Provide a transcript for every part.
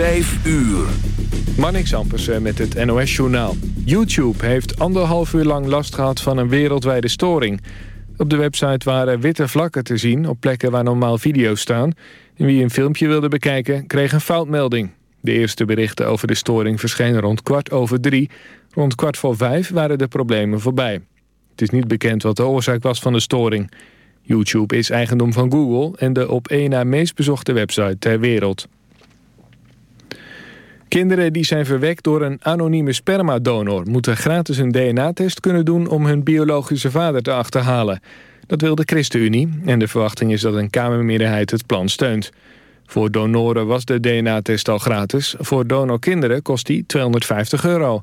Vijf uur. Marnix met het NOS-journaal. YouTube heeft anderhalf uur lang last gehad van een wereldwijde storing. Op de website waren witte vlakken te zien op plekken waar normaal video's staan. En wie een filmpje wilde bekijken kreeg een foutmelding. De eerste berichten over de storing verschenen rond kwart over drie. Rond kwart voor vijf waren de problemen voorbij. Het is niet bekend wat de oorzaak was van de storing. YouTube is eigendom van Google en de op één na meest bezochte website ter wereld. Kinderen die zijn verwekt door een anonieme spermadonor... moeten gratis een DNA-test kunnen doen om hun biologische vader te achterhalen. Dat wil de ChristenUnie en de verwachting is dat een Kamermeerderheid het plan steunt. Voor donoren was de DNA-test al gratis. Voor donorkinderen kost die 250 euro.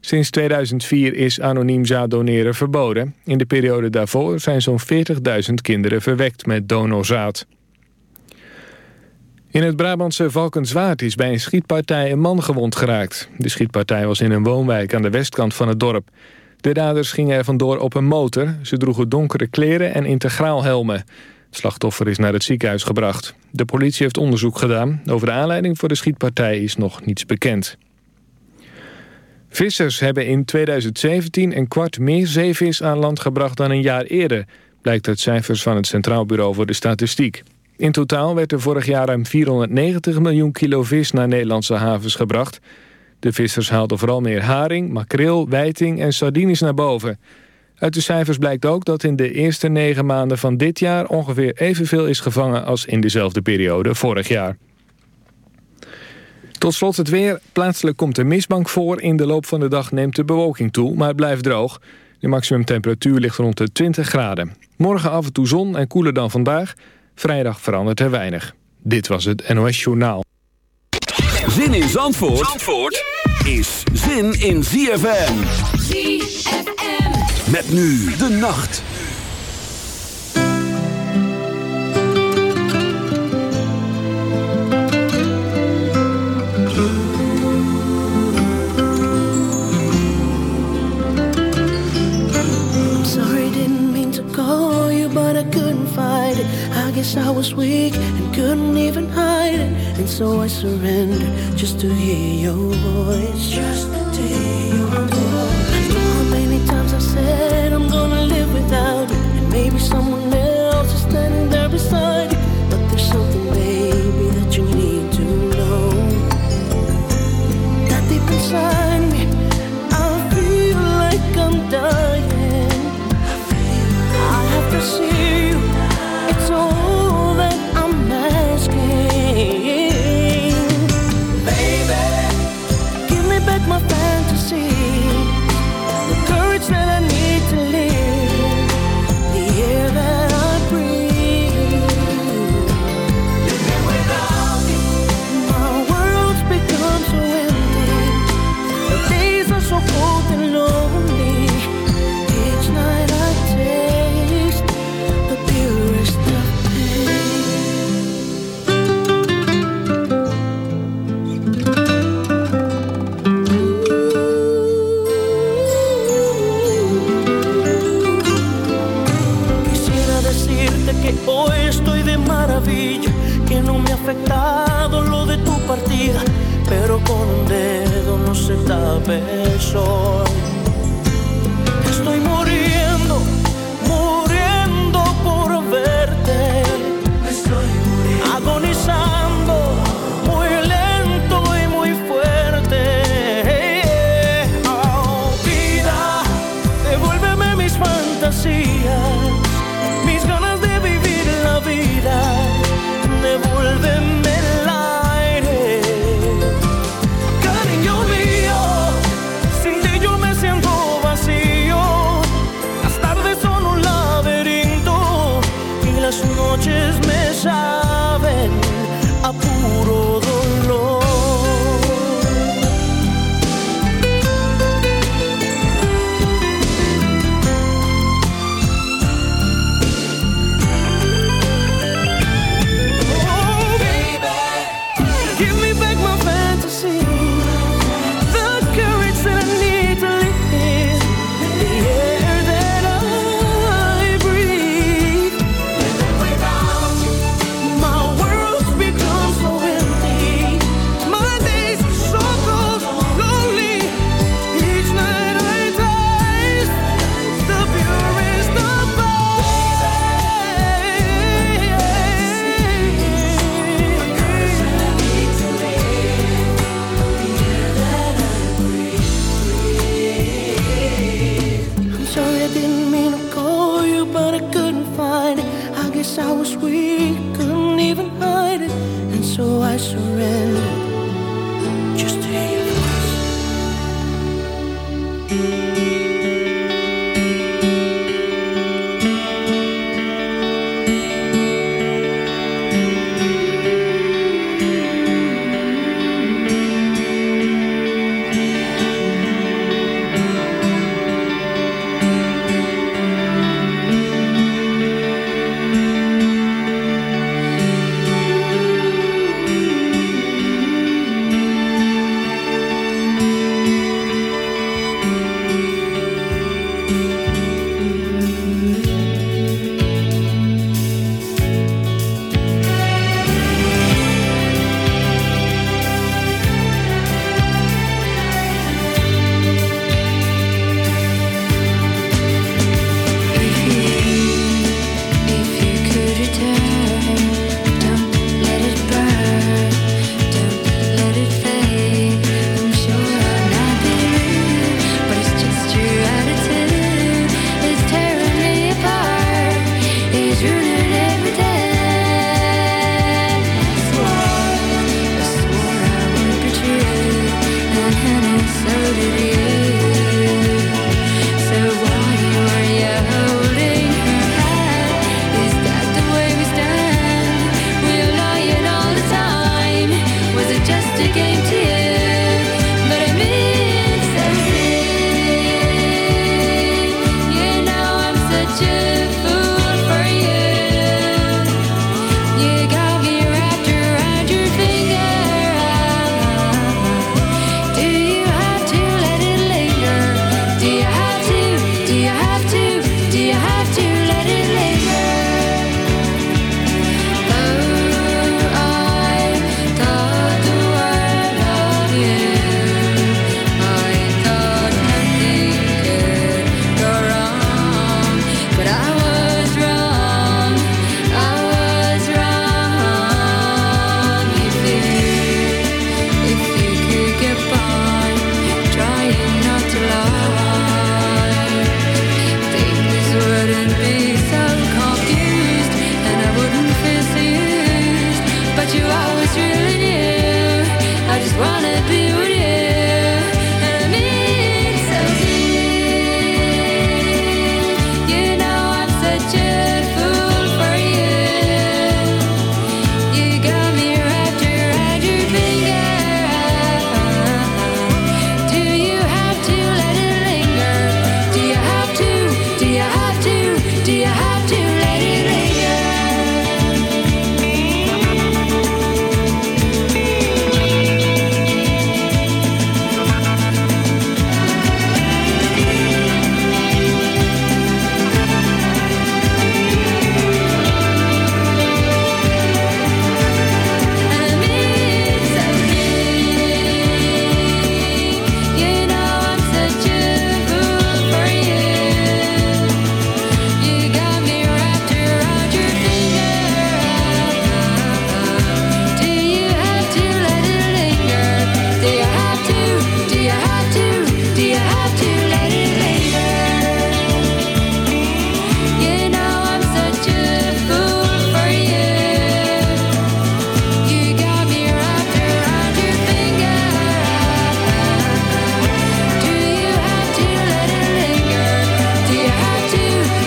Sinds 2004 is anoniem zaaddoneren verboden. In de periode daarvoor zijn zo'n 40.000 kinderen verwekt met donorzaad. In het Brabantse Valkenswaard is bij een schietpartij een man gewond geraakt. De schietpartij was in een woonwijk aan de westkant van het dorp. De daders gingen er vandoor op een motor. Ze droegen donkere kleren en integraal helmen. Het slachtoffer is naar het ziekenhuis gebracht. De politie heeft onderzoek gedaan. Over de aanleiding voor de schietpartij is nog niets bekend. Vissers hebben in 2017 een kwart meer zeevis aan land gebracht dan een jaar eerder... blijkt uit cijfers van het Centraal Bureau voor de Statistiek. In totaal werd er vorig jaar ruim 490 miljoen kilo vis naar Nederlandse havens gebracht. De vissers haalden vooral meer haring, makreel, wijting en sardines naar boven. Uit de cijfers blijkt ook dat in de eerste negen maanden van dit jaar... ongeveer evenveel is gevangen als in dezelfde periode vorig jaar. Tot slot het weer. Plaatselijk komt er mistbank voor. In de loop van de dag neemt de bewolking toe, maar het blijft droog. De maximumtemperatuur ligt rond de 20 graden. Morgen af en toe zon en koeler dan vandaag... Vrijdag verandert er weinig. Dit was het NOS Journaal. Zin in Zandvoort, Zandvoort is zin in ZFM. ZFM. Met nu de nacht. Guess I was weak and couldn't even hide it. And so I surrendered just to hear your voice. Just to hear your voice. I know how many times I've said I'm gonna live without you. And maybe someone con un dedo no se tape el sol.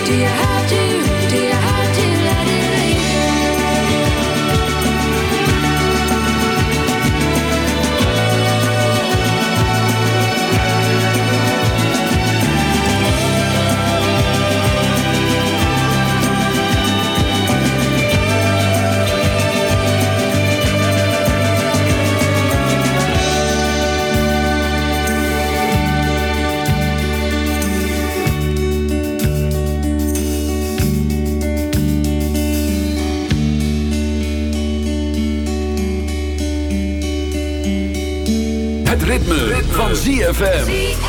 do you, how do you ZFM.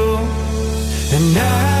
And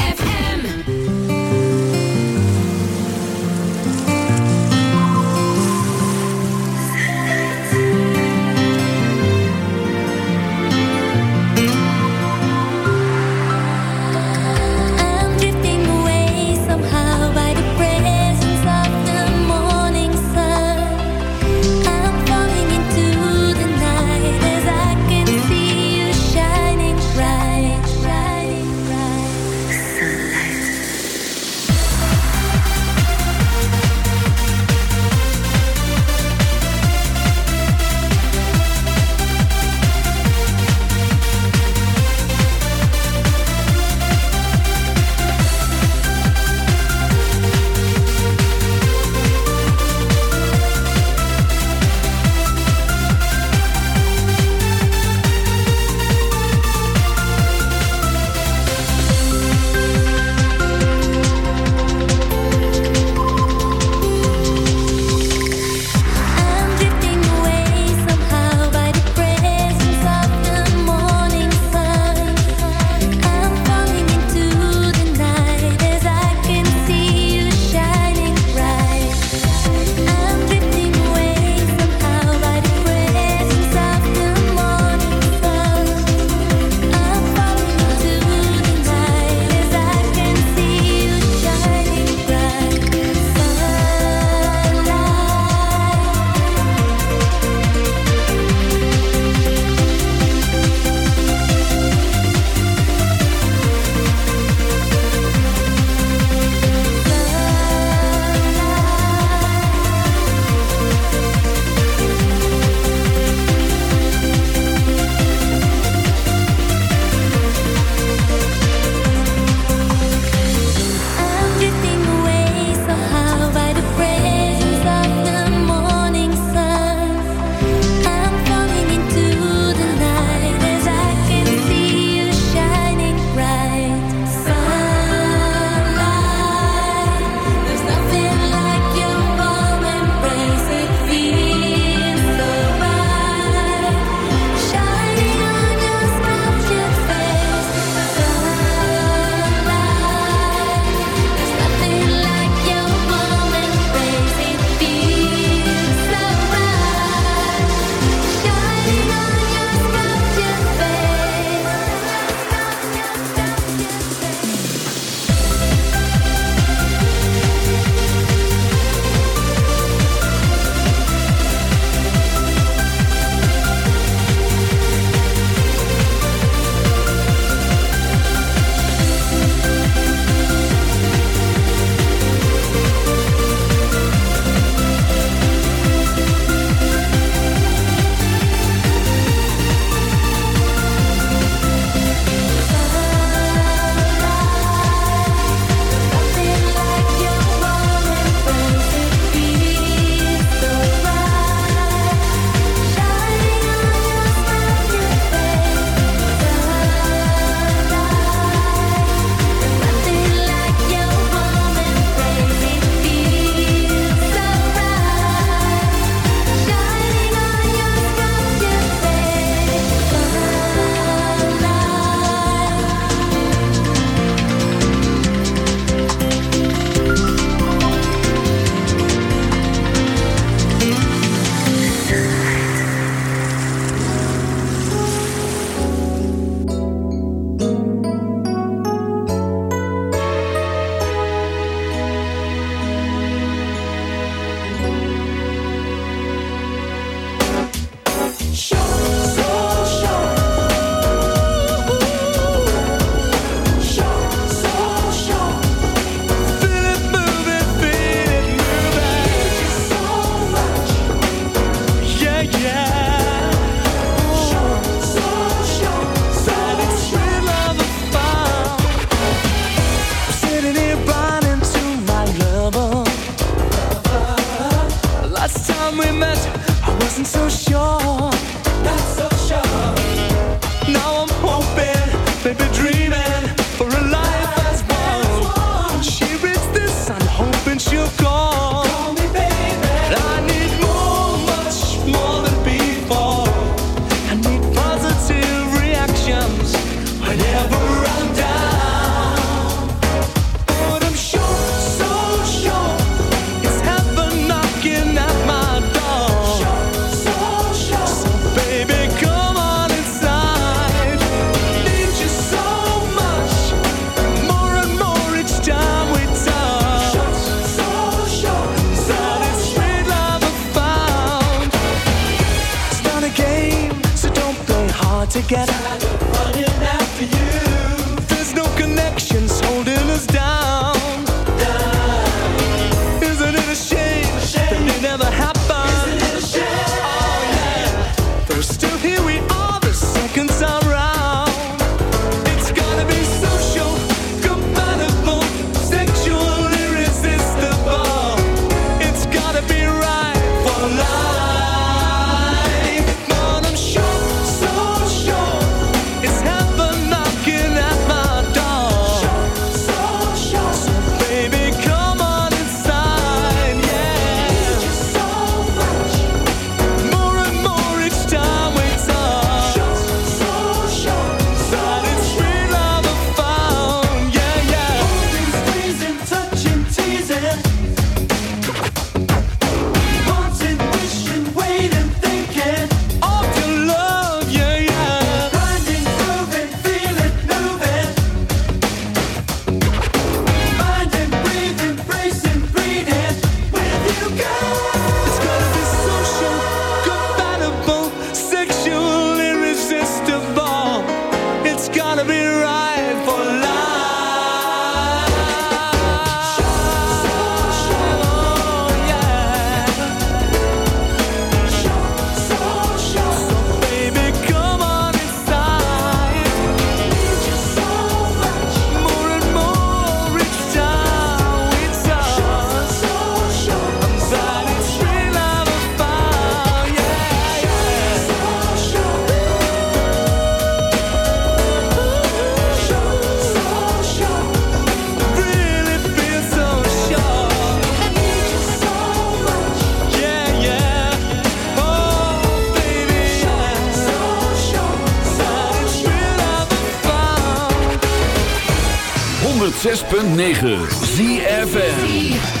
106.9 ZFN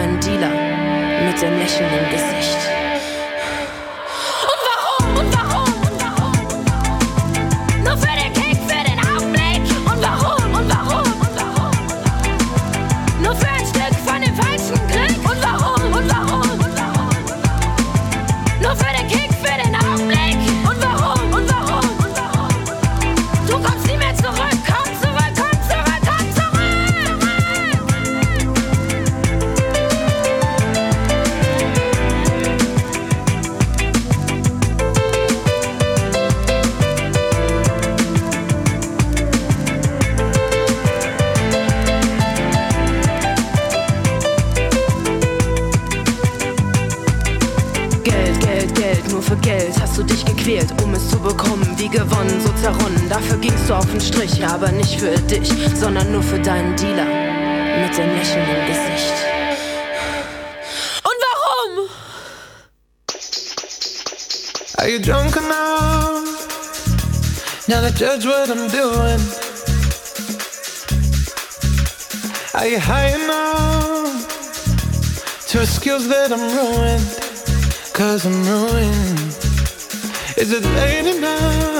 einen Dealer mit dem lächelnden Gesicht. Aber nicht für dich, sondern nur für deinen Dealer mit dem Lächeln im Gesicht. Und warum? Are you drunk enough now to judge what I'm doing? Are you high enough to excuse that I'm ruined? Cause I'm ruined. Is it late enough?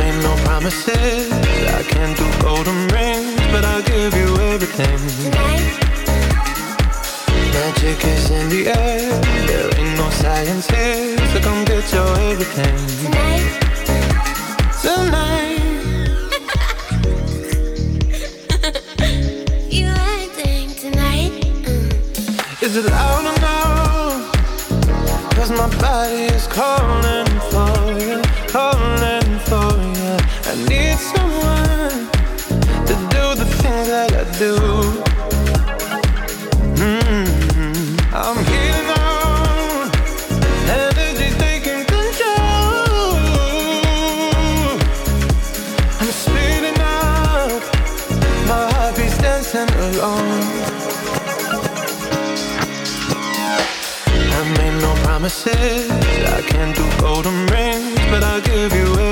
made no promises. I can't do golden rings, but I'll give you everything. Magic is in the air. There ain't no science here, so come get your everything. Tonight. Tonight. you acting tonight? Mm. Is it loud enough? Cause my body is calling for you, calling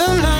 Het